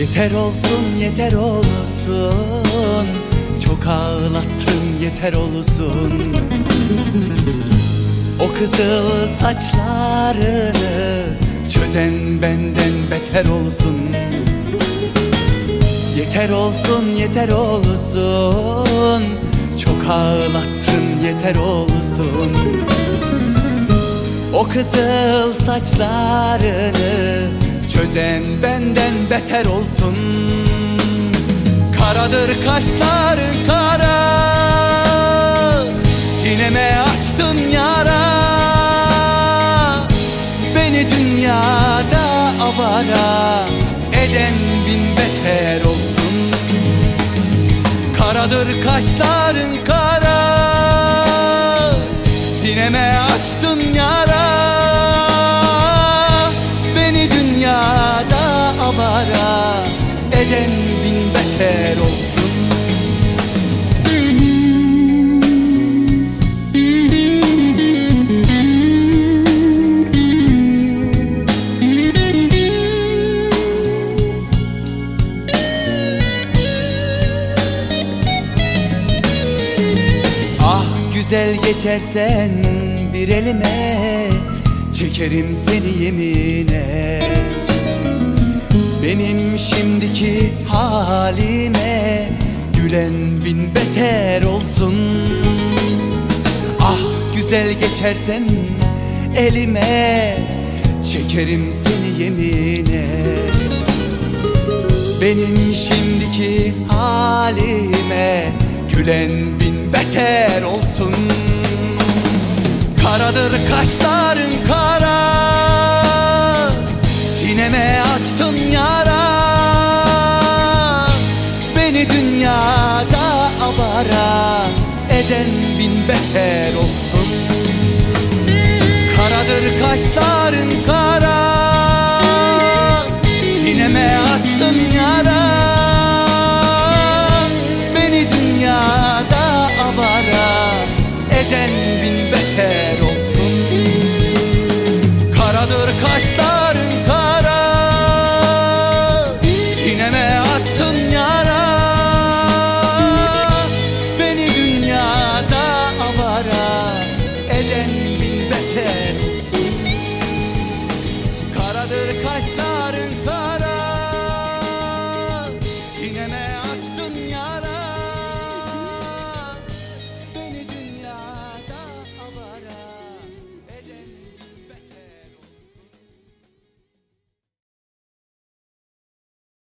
Yeter olsun yeter olsun. Çok ağlattın yeter olsun. O kızıl saçlarını Çözen benden beter olsun. Yeter olsun yeter olsun. Çok ağlattın yeter olsun. O kızıl saçlarını Çözen benden beter olsun. Karadır kaşların kara Sineme açtın yara. Beni dünyada avara Eden bin beter olsun. Karadır kaşların kara Sineme açtın yara Eden bin beter olsun? Ah güzel geçersen bir elime Çekerim seni yemine Benim şimdiki halime Gülen bin beter olsun. Ah güzel geçersen elime Çekerim seni yemine. Benim şimdiki halime Gülen bin beter olsun. Karadır kaşların kara bin beter olsun. Karadır kaşların Kırdır kaşların kar